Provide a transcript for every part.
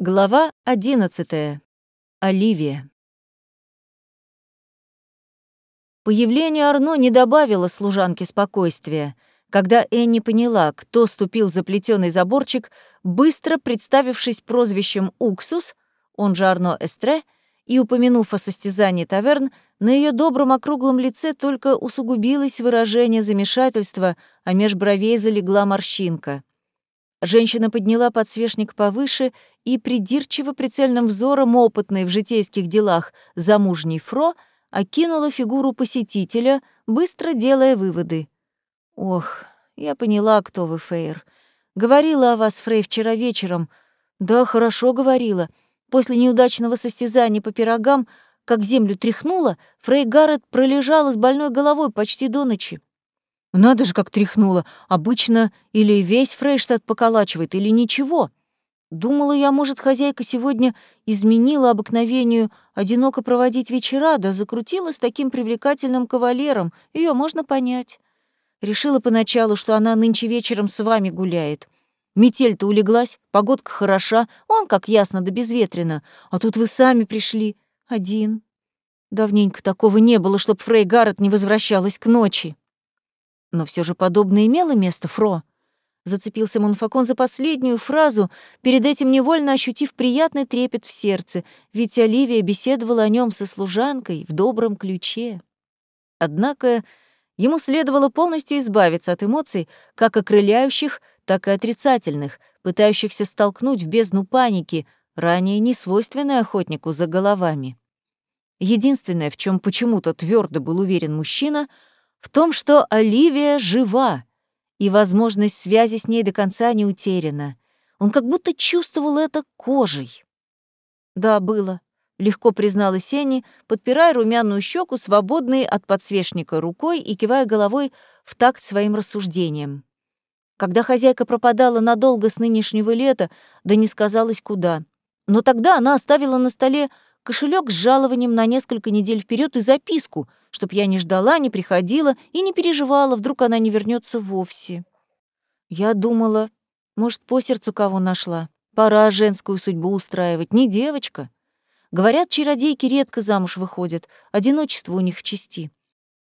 Глава одиннадцатая. Оливия. Появление Арно не добавило служанке спокойствия. Когда Энни поняла, кто ступил за плетеный заборчик, быстро представившись прозвищем «Уксус», он же Арно Эстре, и упомянув о состязании таверн, на ее добром округлом лице только усугубилось выражение замешательства, а меж бровей залегла морщинка. Женщина подняла подсвечник повыше и придирчиво прицельным взором опытной в житейских делах замужней Фро окинула фигуру посетителя, быстро делая выводы. «Ох, я поняла, кто вы, Фейр. Говорила о вас, Фрей, вчера вечером. Да, хорошо говорила. После неудачного состязания по пирогам, как землю тряхнула, Фрей Гаррет пролежала с больной головой почти до ночи. Надо же, как тряхнула. Обычно или весь Фрейштадт поколачивает, или ничего. Думала я, может, хозяйка сегодня изменила обыкновению одиноко проводить вечера, да закрутила с таким привлекательным кавалером. Ее можно понять. Решила поначалу, что она нынче вечером с вами гуляет. Метель-то улеглась, погодка хороша, он как ясно да безветренно. А тут вы сами пришли. Один. Давненько такого не было, чтоб Фрей Гаррет не возвращалась к ночи. Но все же подобное имело место, Фро. Зацепился Монфакон за последнюю фразу, перед этим невольно ощутив приятный трепет в сердце, ведь Оливия беседовала о нем со служанкой в добром ключе. Однако ему следовало полностью избавиться от эмоций, как окрыляющих, так и отрицательных, пытающихся столкнуть в бездну паники, ранее не свойственной охотнику за головами. Единственное, в чем почему-то твердо был уверен мужчина — в том, что Оливия жива, и возможность связи с ней до конца не утеряна. Он как будто чувствовал это кожей. «Да, было», — легко признала Сенни, подпирая румяную щеку, свободной от подсвечника рукой и кивая головой в такт своим рассуждениям. Когда хозяйка пропадала надолго с нынешнего лета, да не сказалось куда. Но тогда она оставила на столе кошелек с жалованием на несколько недель вперед и записку, чтоб я не ждала, не приходила и не переживала, вдруг она не вернется вовсе. Я думала, может, по сердцу кого нашла. Пора женскую судьбу устраивать, не девочка. Говорят, чародейки редко замуж выходят, одиночество у них в чести.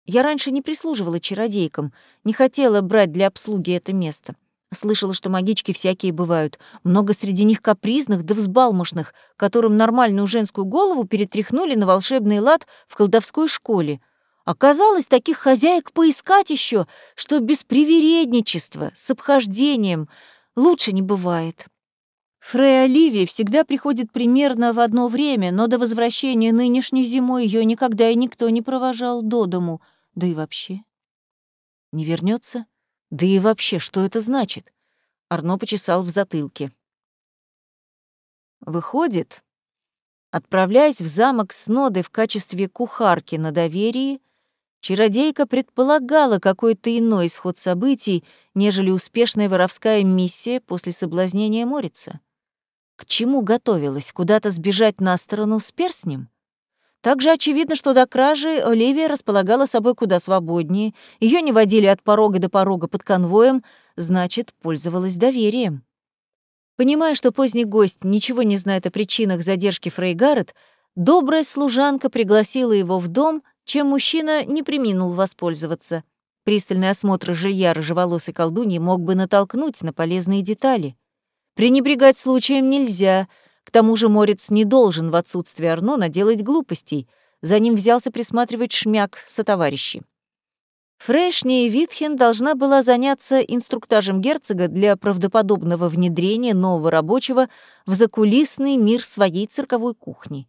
Я раньше не прислуживала чародейкам, не хотела брать для обслуги это место. Слышала, что магички всякие бывают. Много среди них капризных да взбалмошных, которым нормальную женскую голову перетряхнули на волшебный лад в колдовской школе. Оказалось, таких хозяек поискать еще, что без привередничества, с обхождением, лучше не бывает. Фрей Оливия всегда приходит примерно в одно время, но до возвращения нынешней зимой ее никогда и никто не провожал до дому. Да и вообще. Не вернется? Да и вообще, что это значит? Арно почесал в затылке. Выходит, отправляясь в замок с Нодой в качестве кухарки на доверии, чародейка предполагала какой-то иной исход событий, нежели успешная воровская миссия после соблазнения Морица. К чему готовилась? Куда-то сбежать на сторону с перстнем? Также очевидно, что до кражи Оливия располагала собой куда свободнее, ее не водили от порога до порога под конвоем, значит, пользовалась доверием. Понимая, что поздний гость ничего не знает о причинах задержки Фрейгарет, добрая служанка пригласила его в дом, чем мужчина не приминул воспользоваться. Пристальный осмотр жилья рыжеволосой колдуньи мог бы натолкнуть на полезные детали. Пренебрегать случаем нельзя — к тому же Морец не должен в отсутствие Арно наделать глупостей. За ним взялся присматривать шмяк сотоварищи. Фрейшни и Витхен должна была заняться инструктажем герцога для правдоподобного внедрения нового рабочего в закулисный мир своей цирковой кухни.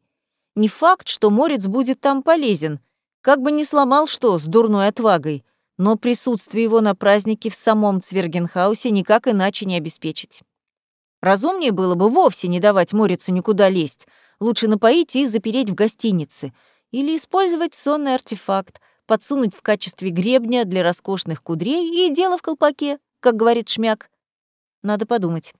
Не факт, что Морец будет там полезен, как бы не сломал что с дурной отвагой, но присутствие его на празднике в самом Цвергенхаусе никак иначе не обеспечить. Разумнее было бы вовсе не давать Морицу никуда лезть, лучше напоить и запереть в гостинице. Или использовать сонный артефакт, подсунуть в качестве гребня для роскошных кудрей и дело в колпаке, как говорит Шмяк. Надо подумать.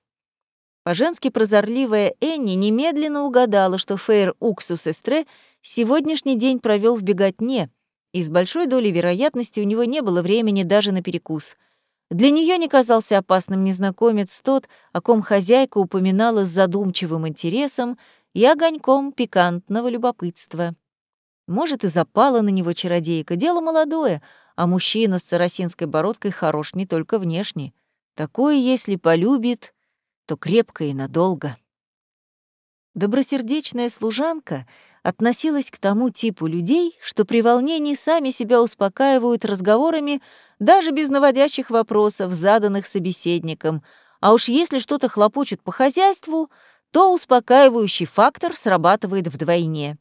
По-женски прозорливая Энни немедленно угадала, что Фейр Уксус Эстре сегодняшний день провел в беготне, и с большой долей вероятности у него не было времени даже на перекус — Для нее не казался опасным незнакомец тот, о ком хозяйка упоминала с задумчивым интересом и огоньком пикантного любопытства. Может, и запала на него чародейка. Дело молодое, а мужчина с царосинской бородкой хорош не только внешне. Такое, если полюбит, то крепко и надолго. Добросердечная служанка относилась к тому типу людей, что при волнении сами себя успокаивают разговорами даже без наводящих вопросов, заданных собеседником, а уж если что-то хлопочет по хозяйству, то успокаивающий фактор срабатывает вдвойне.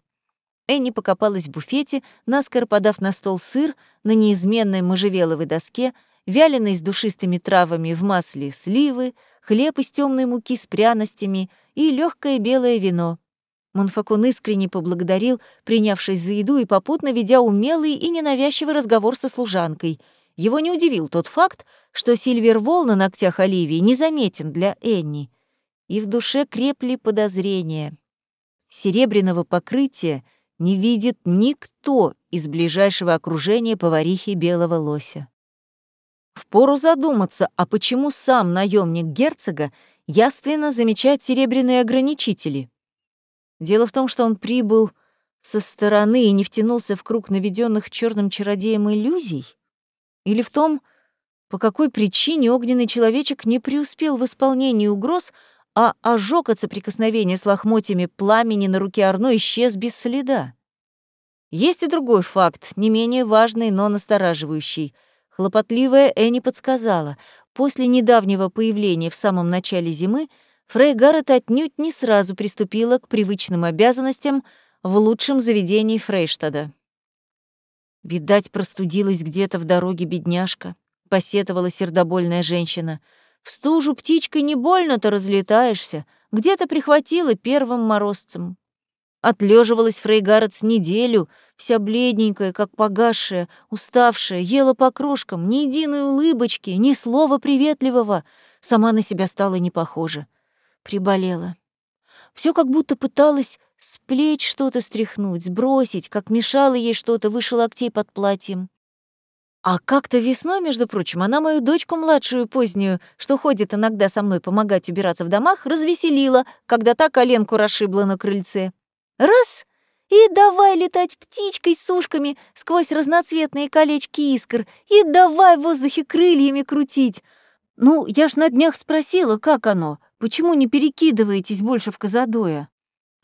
Энни покопалась в буфете, наскоро подав на стол сыр на неизменной можжевеловой доске, вяленый с душистыми травами в масле сливы, хлеб из темной муки с пряностями и легкое белое вино. Монфакон искренне поблагодарил, принявшись за еду и попутно ведя умелый и ненавязчивый разговор со служанкой. Его не удивил тот факт, что сильвер-вол на ногтях Оливии незаметен для Энни. И в душе крепли подозрения. Серебряного покрытия — не видит никто из ближайшего окружения поварихи белого лося. Впору задуматься, а почему сам наемник герцога яственно замечает серебряные ограничители? Дело в том, что он прибыл со стороны и не втянулся в круг наведенных черным чародеем иллюзий? Или в том, по какой причине огненный человечек не преуспел в исполнении угроз, а ожог от соприкосновения с лохмотьями пламени на руке Арно исчез без следа. Есть и другой факт, не менее важный, но настораживающий. Хлопотливая Энни подсказала. После недавнего появления в самом начале зимы Фрей Гаррет отнюдь не сразу приступила к привычным обязанностям в лучшем заведении Фрейштада. «Видать, простудилась где-то в дороге бедняжка», — посетовала сердобольная женщина — в стужу птичкой не больно-то разлетаешься, где-то прихватила первым морозцем. Отлеживалась Фрейгарец неделю, вся бледненькая, как погасшая, уставшая, ела по крошкам, ни единой улыбочки, ни слова приветливого. Сама на себя стала не похожа. Приболела. Все как будто пыталась с плеч что-то стряхнуть, сбросить, как мешало ей что-то выше локтей под платьем. А как-то весной, между прочим, она мою дочку младшую позднюю, что ходит иногда со мной помогать убираться в домах, развеселила, когда та коленку расшибла на крыльце. Раз — и давай летать птичкой с ушками сквозь разноцветные колечки искр, и давай в воздухе крыльями крутить. Ну, я ж на днях спросила, как оно, почему не перекидываетесь больше в Казадоя?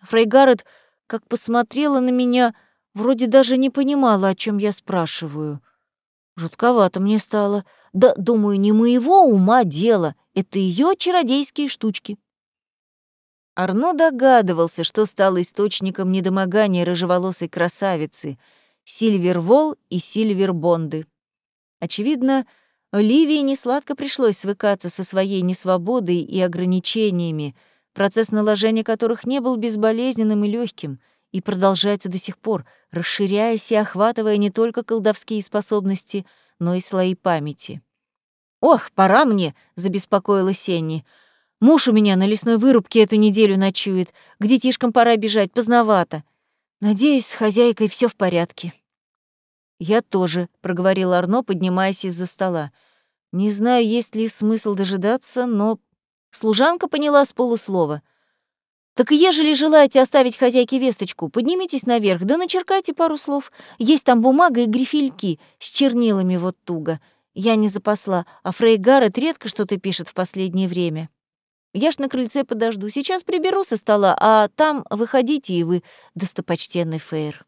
Фрейгарет, как посмотрела на меня, вроде даже не понимала, о чем я спрашиваю. Жутковато мне стало. Да, думаю, не моего ума дело, это ее чародейские штучки. Арно догадывался, что стало источником недомогания рыжеволосой красавицы Сильвервол и Сильвербонды. Очевидно, Ливии несладко пришлось свыкаться со своей несвободой и ограничениями, процесс наложения которых не был безболезненным и легким — и продолжается до сих пор, расширяясь и охватывая не только колдовские способности, но и слои памяти. «Ох, пора мне!» — забеспокоилась Сенни. «Муж у меня на лесной вырубке эту неделю ночует. К детишкам пора бежать, поздновато. Надеюсь, с хозяйкой все в порядке». «Я тоже», — проговорил Арно, поднимаясь из-за стола. «Не знаю, есть ли смысл дожидаться, но...» Служанка поняла с полуслова — так ежели желаете оставить хозяйке весточку, поднимитесь наверх, да начеркайте пару слов. Есть там бумага и грифельки с чернилами вот туго. Я не запасла, а Фрей редко что-то пишет в последнее время. Я ж на крыльце подожду. Сейчас приберу со стола, а там выходите и вы, достопочтенный Фейр.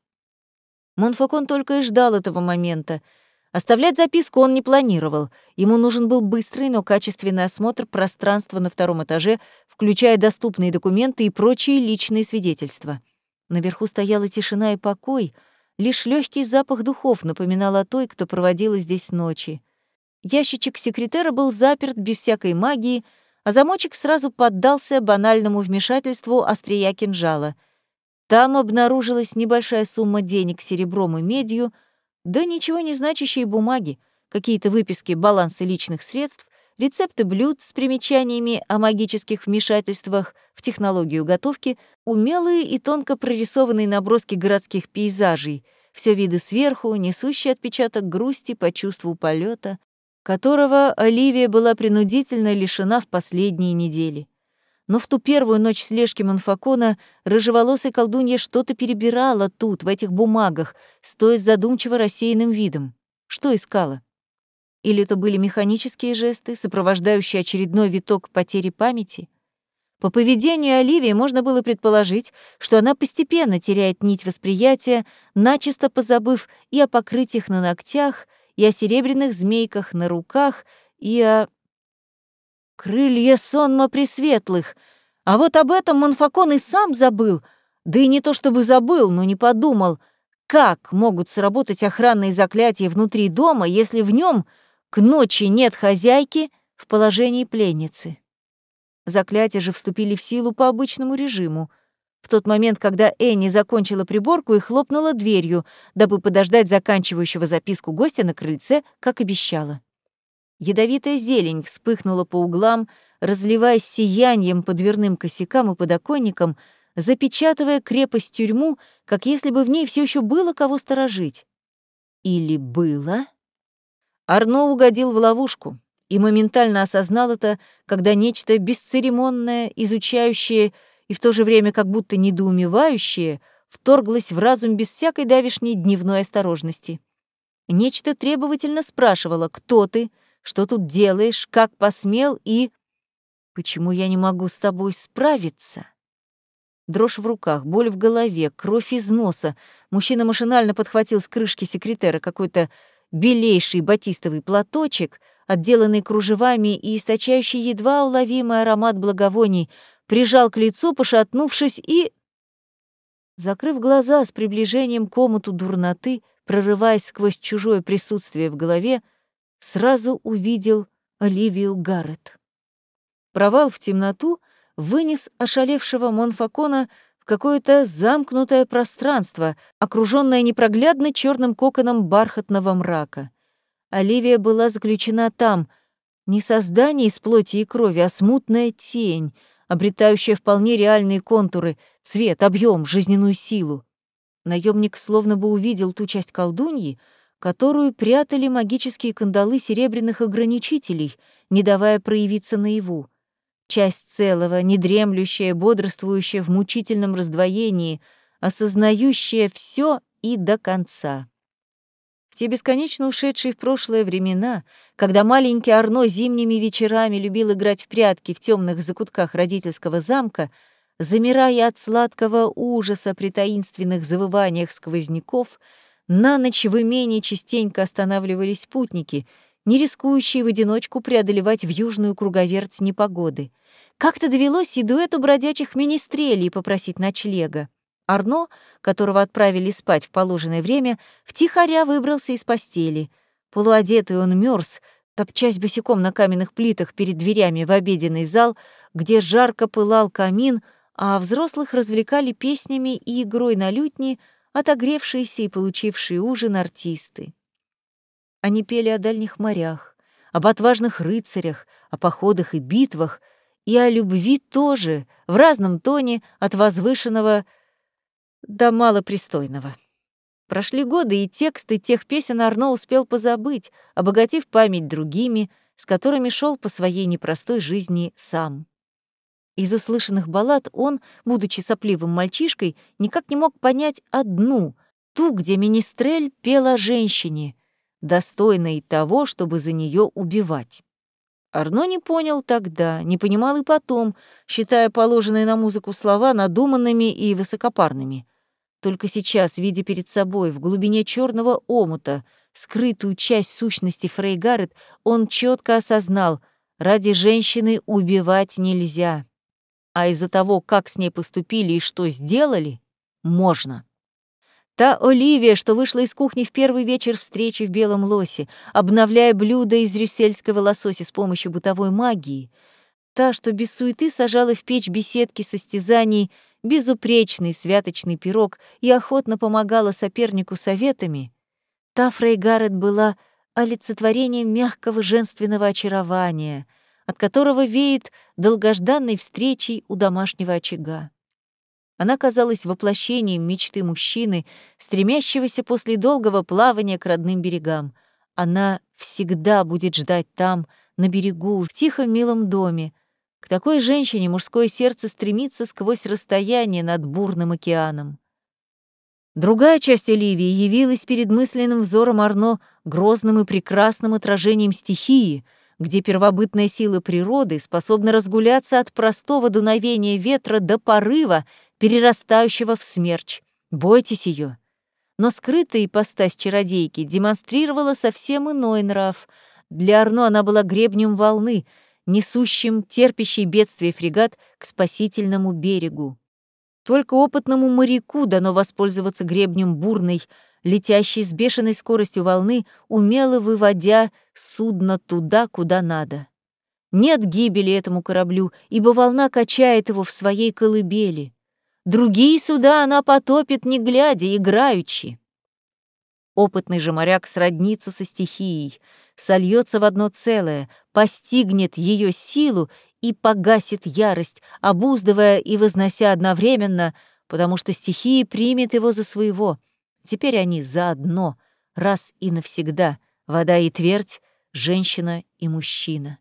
Монфакон только и ждал этого момента — Оставлять записку он не планировал. Ему нужен был быстрый, но качественный осмотр пространства на втором этаже, включая доступные документы и прочие личные свидетельства. Наверху стояла тишина и покой, лишь легкий запах духов напоминал о той, кто проводила здесь ночи. Ящичек секретера был заперт без всякой магии, а замочек сразу поддался банальному вмешательству острия кинжала. Там обнаружилась небольшая сумма денег серебром и медью — да ничего не значащие бумаги, какие-то выписки баланса личных средств, рецепты блюд с примечаниями о магических вмешательствах в технологию готовки, умелые и тонко прорисованные наброски городских пейзажей, все виды сверху, несущие отпечаток грусти по чувству полета. которого Оливия была принудительно лишена в последние недели. Но в ту первую ночь слежки Монфакона рыжеволосая колдунья что-то перебирала тут, в этих бумагах, стоя с задумчиво рассеянным видом. Что искала? Или это были механические жесты, сопровождающие очередной виток потери памяти? По поведению Оливии можно было предположить, что она постепенно теряет нить восприятия, начисто позабыв и о покрытиях на ногтях, и о серебряных змейках на руках, и о... Крылья сонма пресветлых! А вот об этом Монфакон и сам забыл, да и не то чтобы забыл, но не подумал, как могут сработать охранные заклятия внутри дома, если в нем к ночи нет хозяйки в положении пленницы. Заклятия же вступили в силу по обычному режиму. В тот момент, когда Энни закончила приборку и хлопнула дверью, дабы подождать заканчивающего записку гостя на крыльце, как обещала. Ядовитая зелень вспыхнула по углам, разливаясь сиянием по дверным косякам и подоконникам, запечатывая крепость-тюрьму, как если бы в ней все еще было кого сторожить. Или было? Арно угодил в ловушку и моментально осознал это, когда нечто бесцеремонное, изучающее и в то же время как будто недоумевающее вторглось в разум без всякой давишней дневной осторожности. Нечто требовательно спрашивало, кто ты, что тут делаешь, как посмел и... Почему я не могу с тобой справиться? Дрожь в руках, боль в голове, кровь из носа. Мужчина машинально подхватил с крышки секретера какой-то белейший батистовый платочек, отделанный кружевами и источающий едва уловимый аромат благовоний, прижал к лицу, пошатнувшись и... Закрыв глаза с приближением к омуту дурноты, прорываясь сквозь чужое присутствие в голове, сразу увидел Оливию Гаррет. Провал в темноту вынес ошалевшего Монфакона какое-то замкнутое пространство, окружённое непроглядно чёрным коконом бархатного мрака. Оливия была заключена там, не создание из плоти и крови, а смутная тень, обретающая вполне реальные контуры, цвет, объем, жизненную силу. Наемник словно бы увидел ту часть колдуньи, которую прятали магические кандалы серебряных ограничителей, не давая проявиться наяву часть целого, недремлющая, бодрствующая в мучительном раздвоении, осознающая все и до конца. В те бесконечно ушедшие в прошлое времена, когда маленький Арно зимними вечерами любил играть в прятки в темных закутках родительского замка, замирая от сладкого ужаса при таинственных завываниях сквозняков, на ночь в имении частенько останавливались путники, не рискующие в одиночку преодолевать в южную круговерть непогоды. Как-то довелось и дуэту бродячих министрелей попросить ночлега. Арно, которого отправили спать в положенное время, втихаря выбрался из постели. Полуодетый он мерз, топчась босиком на каменных плитах перед дверями в обеденный зал, где жарко пылал камин, а взрослых развлекали песнями и игрой на лютни отогревшиеся и получившие ужин артисты. Они пели о дальних морях, об отважных рыцарях, о походах и битвах, и о любви тоже, в разном тоне, от возвышенного до малопристойного. Прошли годы, и тексты тех песен Арно успел позабыть, обогатив память другими, с которыми шел по своей непростой жизни сам. Из услышанных баллад он, будучи сопливым мальчишкой, никак не мог понять одну, ту, где Министрель пел о женщине, достойной того, чтобы за нее убивать. Арно не понял тогда, не понимал и потом, считая положенные на музыку слова надуманными и высокопарными. Только сейчас, видя перед собой в глубине черного омута скрытую часть сущности Фрейгарет, он четко осознал, ради женщины убивать нельзя. А из-за того, как с ней поступили и что сделали, можно. Та Оливия, что вышла из кухни в первый вечер встречи в Белом Лосе, обновляя блюда из рюссельского лосося с помощью бытовой магии. Та, что без суеты сажала в печь беседки состязаний безупречный святочный пирог и охотно помогала сопернику советами. Та Фрейгарет была олицетворением мягкого женственного очарования, от которого веет долгожданной встречей у домашнего очага. Она казалась воплощением мечты мужчины, стремящегося после долгого плавания к родным берегам. Она всегда будет ждать там, на берегу, в тихом милом доме. К такой женщине мужское сердце стремится сквозь расстояние над бурным океаном. Другая часть Оливии явилась перед мысленным взором Арно грозным и прекрасным отражением стихии, где первобытная сила природы способна разгуляться от простого дуновения ветра до порыва, перерастающего в смерч. Бойтесь ее. Но скрытая ипостась чародейки демонстрировала совсем иной нрав. Для Арно она была гребнем волны, несущим терпящий бедствие фрегат к спасительному берегу. Только опытному моряку дано воспользоваться гребнем бурной, летящей с бешеной скоростью волны, умело выводя судно туда, куда надо. Нет гибели этому кораблю, ибо волна качает его в своей колыбели. Другие суда она потопит, не глядя, играючи. Опытный же моряк сроднится со стихией, сольется в одно целое, постигнет ее силу и погасит ярость, обуздывая и вознося одновременно, потому что стихия примет его за своего. Теперь они заодно, раз и навсегда, вода и твердь, женщина и мужчина.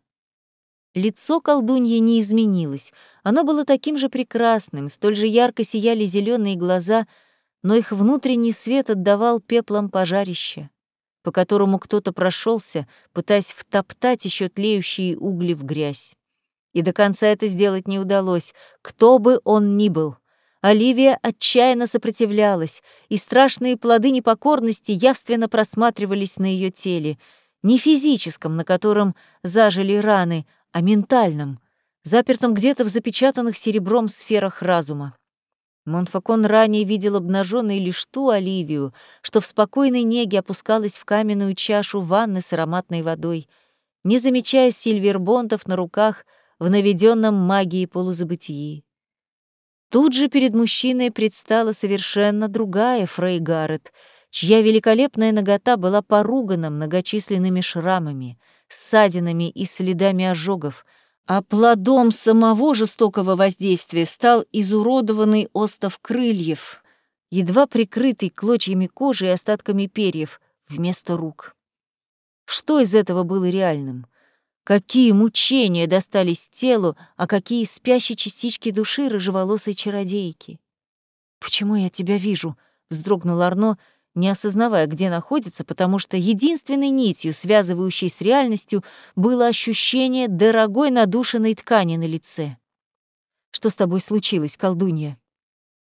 Лицо колдуньи не изменилось. Оно было таким же прекрасным, столь же ярко сияли зеленые глаза, но их внутренний свет отдавал пеплом пожарища, по которому кто-то прошелся, пытаясь втоптать еще тлеющие угли в грязь. И до конца это сделать не удалось, кто бы он ни был. Оливия отчаянно сопротивлялась, и страшные плоды непокорности явственно просматривались на ее теле, не физическом, на котором зажили раны, о ментальном, запертом где-то в запечатанных серебром сферах разума. Монфакон ранее видел обнаженной лишь ту Оливию, что в спокойной неге опускалась в каменную чашу ванны с ароматной водой, не замечая сильвербонтов на руках в наведенном магии полузабытии. Тут же перед мужчиной предстала совершенно другая Фрей Гаррет, чья великолепная нагота была поругана многочисленными шрамами — ссадинами и следами ожогов, а плодом самого жестокого воздействия стал изуродованный остов крыльев, едва прикрытый клочьями кожи и остатками перьев вместо рук. Что из этого было реальным? Какие мучения достались телу, а какие спящие частички души рыжеволосой чародейки? «Почему я тебя вижу?» — вздрогнул Арно, не осознавая, где находится, потому что единственной нитью, связывающей с реальностью, было ощущение дорогой надушенной ткани на лице. «Что с тобой случилось, колдунья?»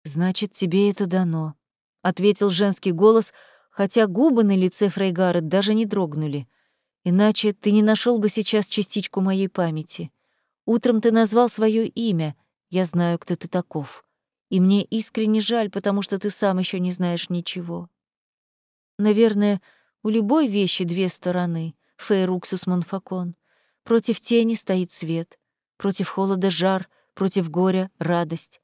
«Значит, тебе это дано», — ответил женский голос, хотя губы на лице Фрейгара даже не дрогнули. «Иначе ты не нашел бы сейчас частичку моей памяти. Утром ты назвал свое имя, я знаю, кто ты таков. И мне искренне жаль, потому что ты сам еще не знаешь ничего. Наверное, у любой вещи две стороны, Фейруксус Монфакон. Против тени стоит свет, против холода жар, против горя радость.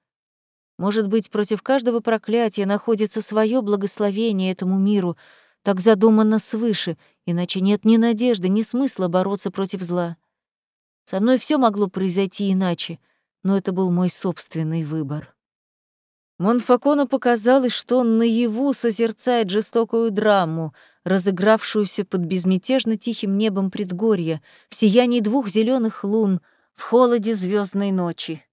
Может быть, против каждого проклятия находится свое благословение этому миру, так задумано свыше, иначе нет ни надежды, ни смысла бороться против зла. Со мной все могло произойти иначе, но это был мой собственный выбор. Монфакону показалось, что он наяву созерцает жестокую драму, разыгравшуюся под безмятежно тихим небом предгорья, в сиянии двух зеленых лун, в холоде звездной ночи.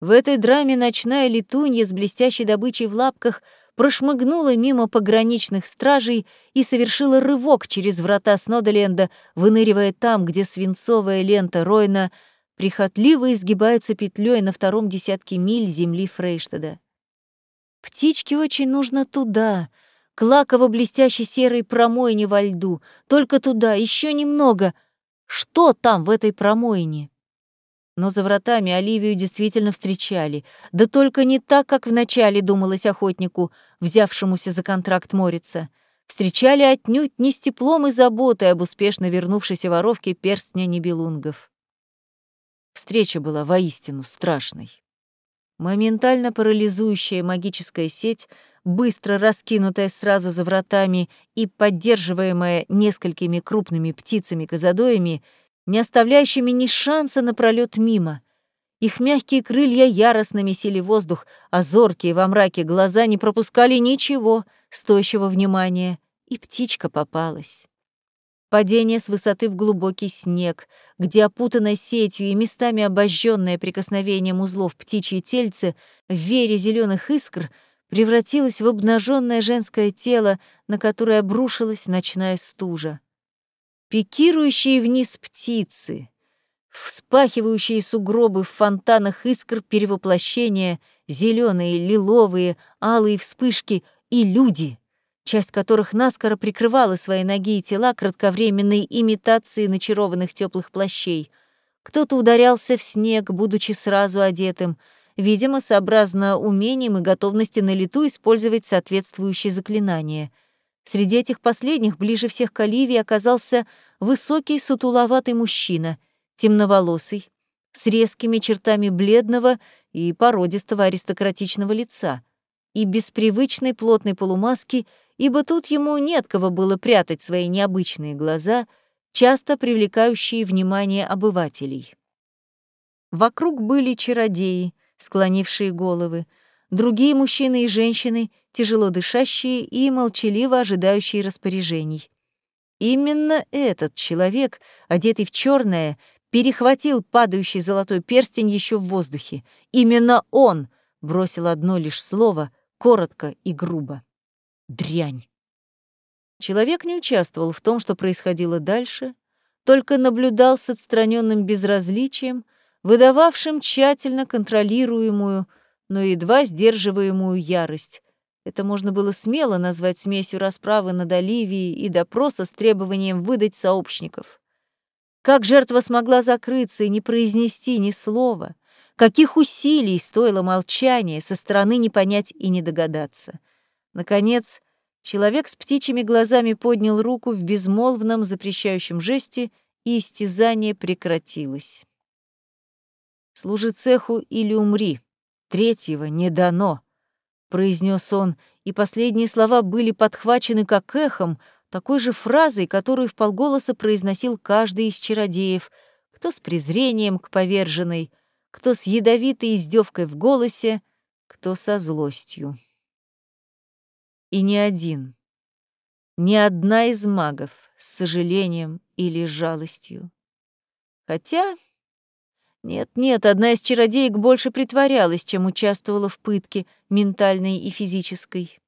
В этой драме ночная летунья с блестящей добычей в лапках прошмыгнула мимо пограничных стражей и совершила рывок через врата Снодоленда, выныривая там, где свинцовая лента Ройна прихотливо изгибается петлей на втором десятке миль земли Фрейштада. Птичке очень нужно туда, к лаково-блестящей серой промойне во льду. Только туда, еще немного. Что там в этой промойне? Но за вратами Оливию действительно встречали. Да только не так, как вначале думалось охотнику, взявшемуся за контракт Морица. Встречали отнюдь не с теплом и заботой об успешно вернувшейся воровке перстня Небелунгов. Встреча была воистину страшной. Моментально парализующая магическая сеть, быстро раскинутая сразу за вратами и поддерживаемая несколькими крупными птицами-казадоями, не оставляющими ни шанса на пролет мимо. Их мягкие крылья яростно месили воздух, а зоркие во мраке глаза не пропускали ничего, стоящего внимания, и птичка попалась. падение с высоты в глубокий снег, где опутанная сетью и местами обожженное прикосновением узлов птичье тельце в вере зеленых искр превратилось в обнаженное женское тело, на которое обрушилась ночная стужа. Пикирующие вниз птицы, вспахивающие сугробы в фонтанах искр перевоплощения, зеленые, лиловые, алые вспышки и люди — часть которых наскоро прикрывала свои ноги и тела кратковременной имитацией начарованных теплых плащей. Кто-то ударялся в снег, будучи сразу одетым, видимо, сообразно умением и готовности на лету использовать соответствующие заклинания. Среди этих последних ближе всех к Оливии оказался высокий сутуловатый мужчина, темноволосый, с резкими чертами бледного и породистого аристократичного лица и без привычной плотной полумаски — ибо тут ему не от кого было прятать свои необычные глаза, часто привлекающие внимание обывателей. Вокруг были чародеи, склонившие головы, другие мужчины и женщины, тяжело дышащие и молчаливо ожидающие распоряжений. Именно этот человек, одетый в черное, перехватил падающий золотой перстень еще в воздухе. Именно он бросил одно лишь слово, коротко и грубо дрянь. Человек не участвовал в том, что происходило дальше, только наблюдал с отстраненным безразличием, выдававшим тщательно контролируемую, но едва сдерживаемую ярость. Это можно было смело назвать смесью расправы над Оливией и допроса с требованием выдать сообщников. Как жертва смогла закрыться и не произнести ни слова? Каких усилий стоило молчание, со стороны не понять и не догадаться? Наконец, человек с птичьими глазами поднял руку в безмолвном запрещающем жесте, и истязание прекратилось. «Служи цеху или умри. Третьего не дано», — произнес он, и последние слова были подхвачены как эхом, такой же фразой, которую вполголоса произносил каждый из чародеев, кто с презрением к поверженной, кто с ядовитой издевкой в голосе, кто со злостью. И ни один, ни одна из магов с сожалением или жалостью. Хотя... Нет-нет, одна из чародеек больше притворялась, чем участвовала в пытке, ментальной и физической.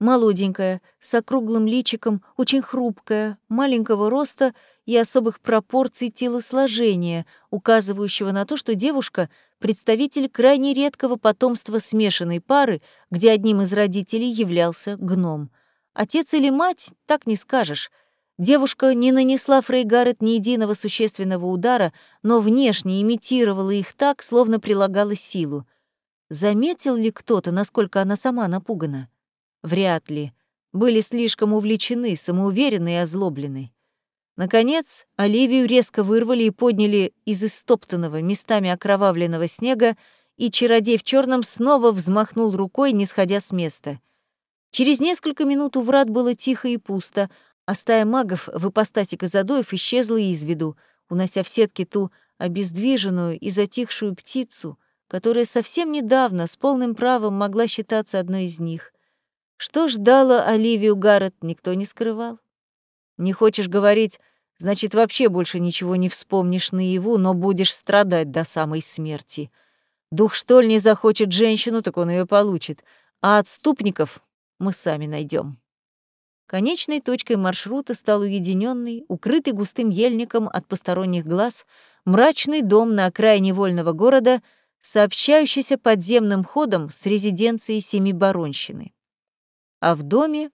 Молоденькая, с округлым личиком, очень хрупкая, маленького роста и особых пропорций телосложения, указывающего на то, что девушка представитель крайне редкого потомства смешанной пары, где одним из родителей являлся гном. Отец или мать, так не скажешь. Девушка не нанесла Фрейгарет ни единого существенного удара, но внешне имитировала их так, словно прилагала силу. Заметил ли кто-то, насколько она сама напугана? Вряд ли. Были слишком увлечены, самоуверены и озлоблены. Наконец, Оливию резко вырвали и подняли из истоптанного, местами окровавленного снега, и чародей в черном снова взмахнул рукой, не сходя с места. Через несколько минут у врат было тихо и пусто, а стая магов в ипостаси Казадоев исчезла из виду, унося в сетки ту обездвиженную и затихшую птицу, которая совсем недавно с полным правом могла считаться одной из них. Что ждало Оливию Гаррет, никто не скрывал. Не хочешь говорить, значит, вообще больше ничего не вспомнишь наяву, но будешь страдать до самой смерти. Дух штоль не захочет женщину, так он ее получит, а отступников мы сами найдем. Конечной точкой маршрута стал уединенный, укрытый густым ельником от посторонних глаз, мрачный дом на окраине вольного города, сообщающийся подземным ходом с резиденцией Семибаронщины. А в доме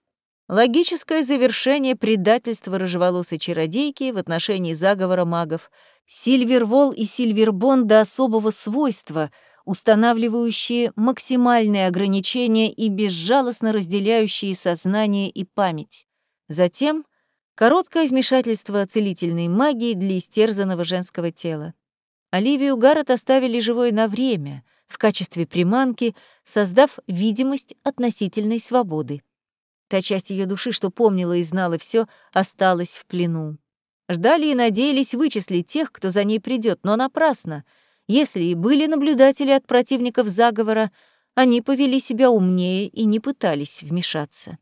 Логическое завершение предательства рыжеволосой чародейки в отношении заговора магов. Сильвервол и Сильвербон до особого свойства, устанавливающие максимальные ограничения и безжалостно разделяющие сознание и память. Затем короткое вмешательство целительной магии для истерзанного женского тела. Оливию Гаррет оставили живой на время, в качестве приманки, создав видимость относительной свободы. Та часть ее души, что помнила и знала все, осталась в плену. Ждали и надеялись вычислить тех, кто за ней придет, но напрасно. Если и были наблюдатели от противников заговора, они повели себя умнее и не пытались вмешаться.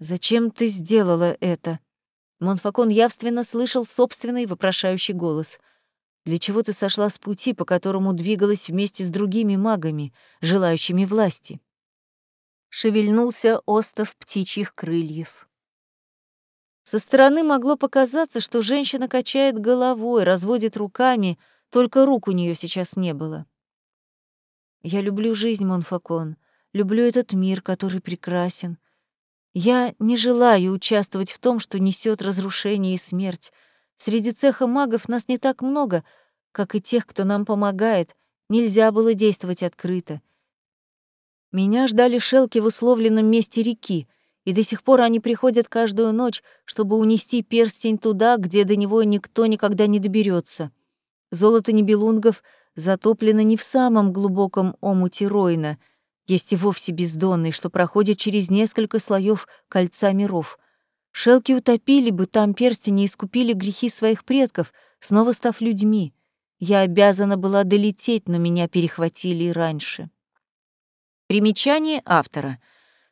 «Зачем ты сделала это?» Монфакон явственно слышал собственный вопрошающий голос. «Для чего ты сошла с пути, по которому двигалась вместе с другими магами, желающими власти?» Шевельнулся остов птичьих крыльев. Со стороны могло показаться, что женщина качает головой, разводит руками, только рук у нее сейчас не было. «Я люблю жизнь, Монфакон, люблю этот мир, который прекрасен, я не желаю участвовать в том, что несет разрушение и смерть. Среди цеха магов нас не так много, как и тех, кто нам помогает. Нельзя было действовать открыто. Меня ждали шелки в условленном месте реки, и до сих пор они приходят каждую ночь, чтобы унести перстень туда, где до него никто никогда не доберется. Золото небелунгов затоплено не в самом глубоком омуте Ройна — есть и вовсе бездонный, что проходит через несколько слоев кольца миров. Шелки утопили бы там перстень и искупили грехи своих предков, снова став людьми. Я обязана была долететь, но меня перехватили и раньше. Примечание автора.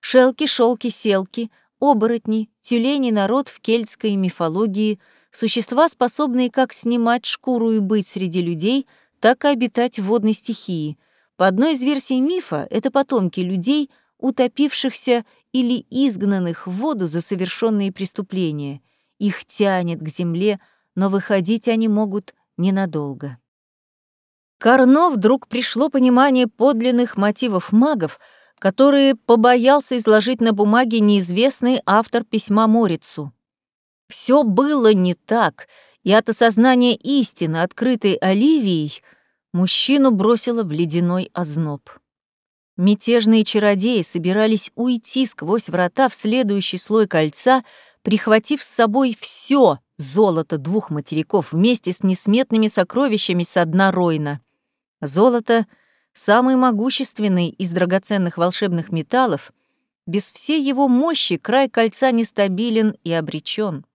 Шелки, шелки, селки, оборотни, тюлени народ в кельтской мифологии — существа, способные как снимать шкуру и быть среди людей, так и обитать в водной стихии — по одной из версий мифа, это потомки людей, утопившихся или изгнанных в воду за совершенные преступления. Их тянет к земле, но выходить они могут ненадолго. Карно вдруг пришло понимание подлинных мотивов магов, которые побоялся изложить на бумаге неизвестный автор письма Морицу. Все было не так, и от осознания истины, открытой Оливией, Мужчину бросило в ледяной озноб. Мятежные чародеи собирались уйти сквозь врата в следующий слой кольца, прихватив с собой все золото двух материков вместе с несметными сокровищами со дна Ройна. Золото — самый могущественный из драгоценных волшебных металлов, без всей его мощи край кольца нестабилен и обречен.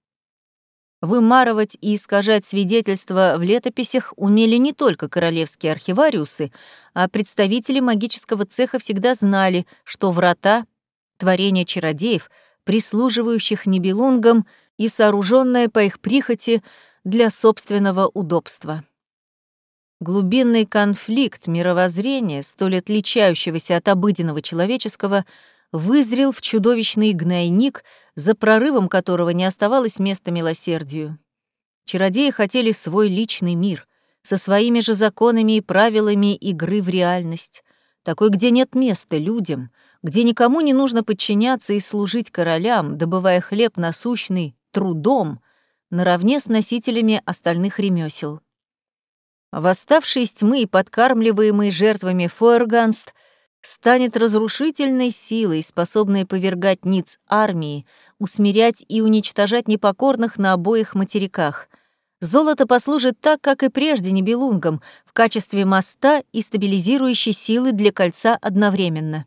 Вымарывать и искажать свидетельства в летописях умели не только королевские архивариусы, а представители магического цеха всегда знали, что врата — творение чародеев, прислуживающих небелунгам и сооруженное по их прихоти для собственного удобства. Глубинный конфликт мировоззрения, столь отличающегося от обыденного человеческого, вызрел в чудовищный гнойник, за прорывом которого не оставалось места милосердию. Чародеи хотели свой личный мир, со своими же законами и правилами игры в реальность, такой, где нет места людям, где никому не нужно подчиняться и служить королям, добывая хлеб насущный трудом, наравне с носителями остальных ремесел. Восставший из тьмы и подкармливаемый жертвами Фойерганст станет разрушительной силой, способной повергать ниц армии, усмирять и уничтожать непокорных на обоих материках. Золото послужит так, как и прежде небелунгам, в качестве моста и стабилизирующей силы для кольца одновременно.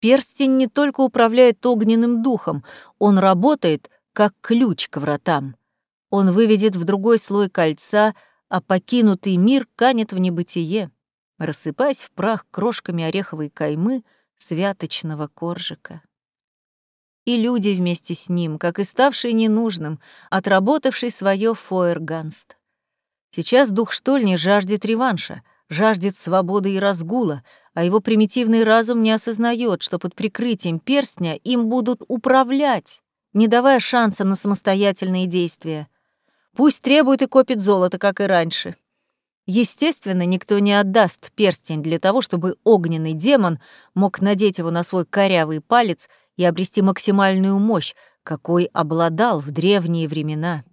Перстень не только управляет огненным духом, он работает как ключ к вратам. Он выведет в другой слой кольца, а покинутый мир канет в небытие рассыпаясь в прах крошками ореховой каймы святочного коржика. И люди вместе с ним, как и ставший ненужным, отработавший свое фойерганст. Сейчас дух штольни жаждет реванша, жаждет свободы и разгула, а его примитивный разум не осознает, что под прикрытием перстня им будут управлять, не давая шанса на самостоятельные действия. Пусть требует и копит золото, как и раньше. Естественно, никто не отдаст перстень для того, чтобы огненный демон мог надеть его на свой корявый палец и обрести максимальную мощь, какой обладал в древние времена.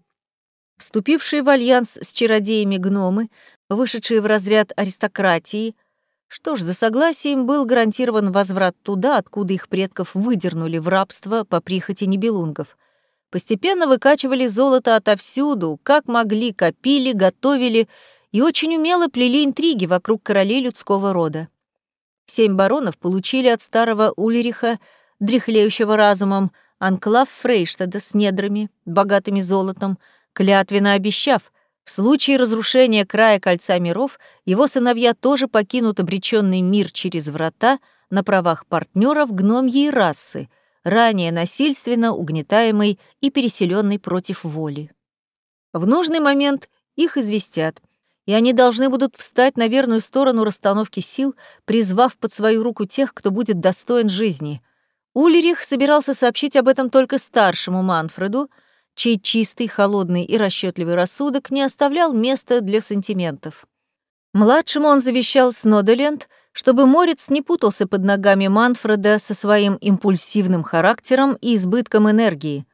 Вступившие в альянс с чародеями гномы, вышедшие в разряд аристократии, что ж, за согласием был гарантирован возврат туда, откуда их предков выдернули в рабство по прихоти небелунгов. Постепенно выкачивали золото отовсюду, как могли, копили, готовили — и очень умело плели интриги вокруг королей людского рода. Семь баронов получили от старого Ульриха, дряхлеющего разумом, анклав Фрейштада с недрами, богатыми золотом, клятвенно обещав, в случае разрушения края кольца миров его сыновья тоже покинут обреченный мир через врата на правах партнеров гномьей расы, ранее насильственно угнетаемой и переселенной против воли. В нужный момент их известят, и они должны будут встать на верную сторону расстановки сил, призвав под свою руку тех, кто будет достоин жизни. Ульрих собирался сообщить об этом только старшему Манфреду, чей чистый, холодный и расчетливый рассудок не оставлял места для сантиментов. Младшему он завещал Снодоленд, чтобы Морец не путался под ногами Манфреда со своим импульсивным характером и избытком энергии.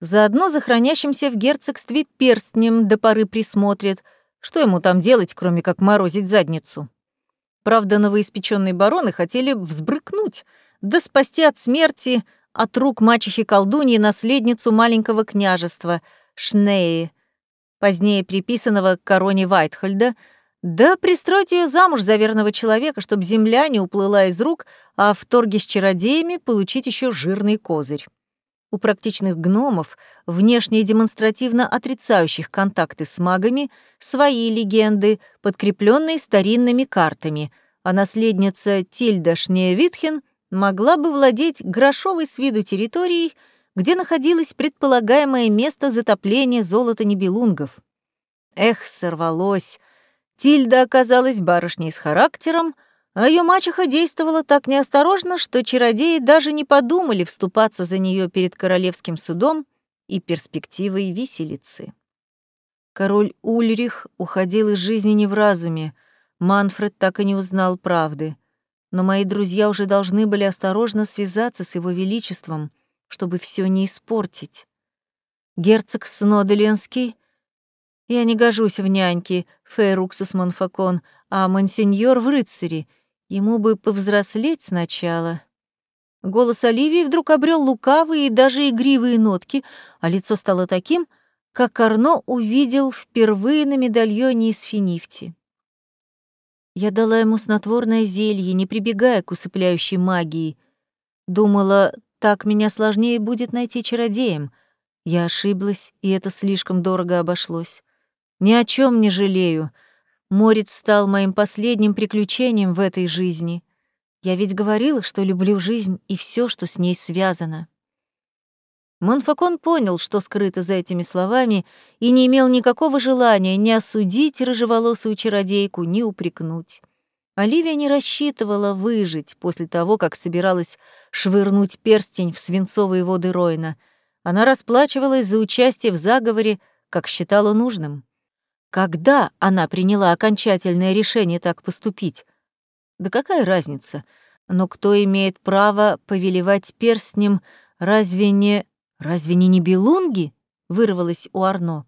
Заодно за хранящимся в герцогстве перстнем до поры присмотрит, что ему там делать, кроме как морозить задницу. Правда, новоиспеченные бароны хотели взбрыкнуть, да спасти от смерти от рук мачехи-колдуньи наследницу маленького княжества Шнеи, позднее приписанного к короне Вайтхольда, да пристроить ее замуж за верного человека, чтобы земля не уплыла из рук, а в торге с чародеями получить еще жирный козырь. У практичных гномов, внешне демонстративно отрицающих контакты с магами, свои легенды, подкрепленные старинными картами, а наследница Тильда Шнеевитхен могла бы владеть грошовой с виду территорией, где находилось предполагаемое место затопления золота небелунгов. Эх, сорвалось. Тильда оказалась барышней с характером, а ее мачеха действовала так неосторожно, что чародеи даже не подумали вступаться за нее перед королевским судом и перспективой виселицы. Король Ульрих уходил из жизни не в разуме, Манфред так и не узнал правды но мои друзья уже должны были осторожно связаться с его величеством, чтобы все не испортить. Герцог Сноделенский... Я не гожусь в няньки, Фейруксус Монфакон, а монсеньор в рыцаре. Ему бы повзрослеть сначала. Голос Оливии вдруг обрел лукавые и даже игривые нотки, а лицо стало таким, как Арно увидел впервые на медальоне из финифти. Я дала ему снотворное зелье, не прибегая к усыпляющей магии. Думала, так меня сложнее будет найти чародеем. Я ошиблась, и это слишком дорого обошлось. Ни о чем не жалею. Морец стал моим последним приключением в этой жизни. Я ведь говорила, что люблю жизнь и все, что с ней связано. Монфакон понял, что скрыто за этими словами, и не имел никакого желания ни осудить рыжеволосую чародейку, ни упрекнуть. Оливия не рассчитывала выжить после того, как собиралась швырнуть перстень в свинцовые воды Ройна. Она расплачивалась за участие в заговоре, как считала нужным. Когда она приняла окончательное решение так поступить? Да какая разница? Но кто имеет право повелевать перстнем, разве не... «Разве не небелунги?» — вырвалось у Арно.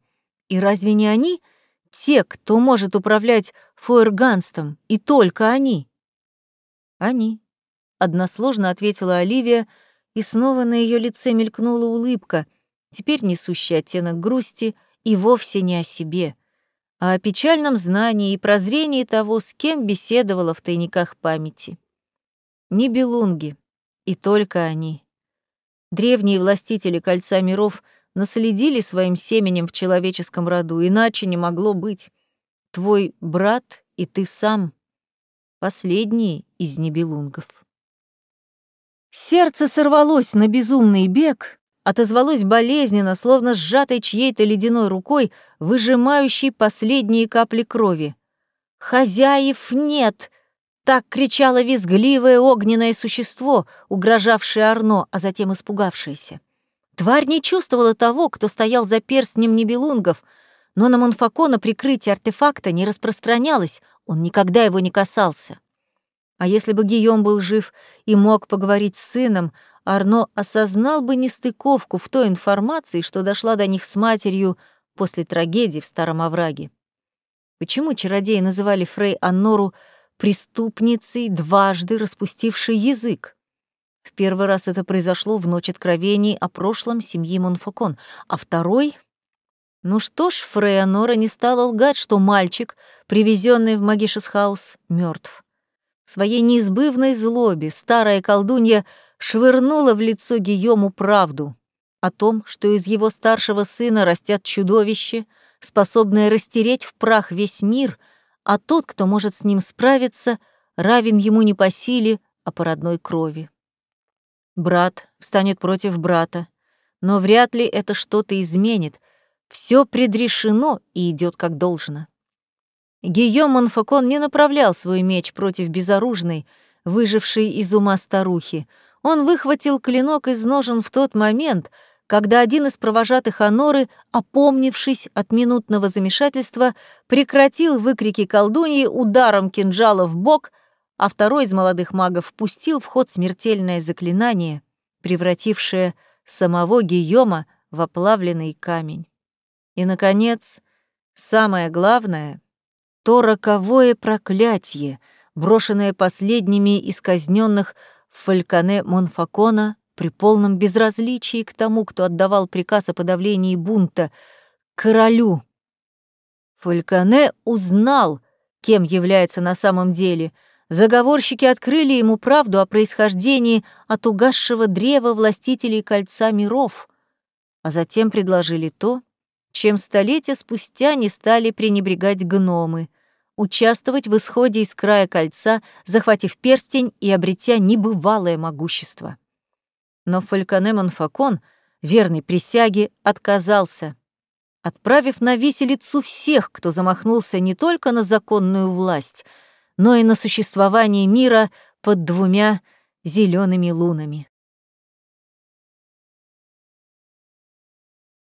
«И разве не они те, кто может управлять фойерганстом, и только они?» «Они», — односложно ответила Оливия, и снова на ее лице мелькнула улыбка, теперь несущая оттенок грусти и вовсе не о себе, а о печальном знании и прозрении того, с кем беседовала в тайниках памяти. Небелунги, и только они. Древние властители Кольца Миров наследили своим семенем в человеческом роду, иначе не могло быть. Твой брат и ты сам — последние из небелунгов. Сердце сорвалось на безумный бег, отозвалось болезненно, словно сжатой чьей-то ледяной рукой, выжимающей последние капли крови. «Хозяев нет!» Так кричало визгливое огненное существо, угрожавшее Арно, а затем испугавшееся. Тварь не чувствовала того, кто стоял за перстнем небелунгов, но на Монфакона прикрытие артефакта не распространялось, он никогда его не касался. А если бы Гийом был жив и мог поговорить с сыном, Арно осознал бы нестыковку в той информации, что дошла до них с матерью после трагедии в Старом Овраге. Почему чародеи называли Фрей Аннору преступницей, дважды распустившей язык. В первый раз это произошло в ночь откровений о прошлом семьи Монфокон, а второй... Ну что ж, Фреонора не стала лгать, что мальчик, привезенный в Магишесхаус, мертв. В своей неизбывной злобе старая колдунья швырнула в лицо Гийому правду о том, что из его старшего сына растят чудовище, способное растереть в прах весь мир — а тот, кто может с ним справиться, равен ему не по силе, а по родной крови. Брат встанет против брата, но вряд ли это что-то изменит. Все предрешено и идет как должно. Гийом Монфакон не направлял свой меч против безоружной, выжившей из ума старухи. Он выхватил клинок из ножен в тот момент, когда один из провожатых Аноры, опомнившись от минутного замешательства, прекратил выкрики колдуньи ударом кинжала в бок, а второй из молодых магов пустил в ход смертельное заклинание, превратившее самого Гийома в оплавленный камень. И, наконец, самое главное — то роковое проклятие, брошенное последними из казненных Фальконе Монфакона при полном безразличии к тому, кто отдавал приказ о подавлении бунта, королю. Фальконе узнал, кем является на самом деле. Заговорщики открыли ему правду о происхождении от угасшего древа властителей Кольца Миров, а затем предложили то, чем столетия спустя не стали пренебрегать гномы — участвовать в исходе из края кольца, захватив перстень и обретя небывалое могущество. Но Фальконе Монфакон, верный присяге, отказался, отправив на виселицу всех, кто замахнулся не только на законную власть, но и на существование мира под двумя зелеными лунами.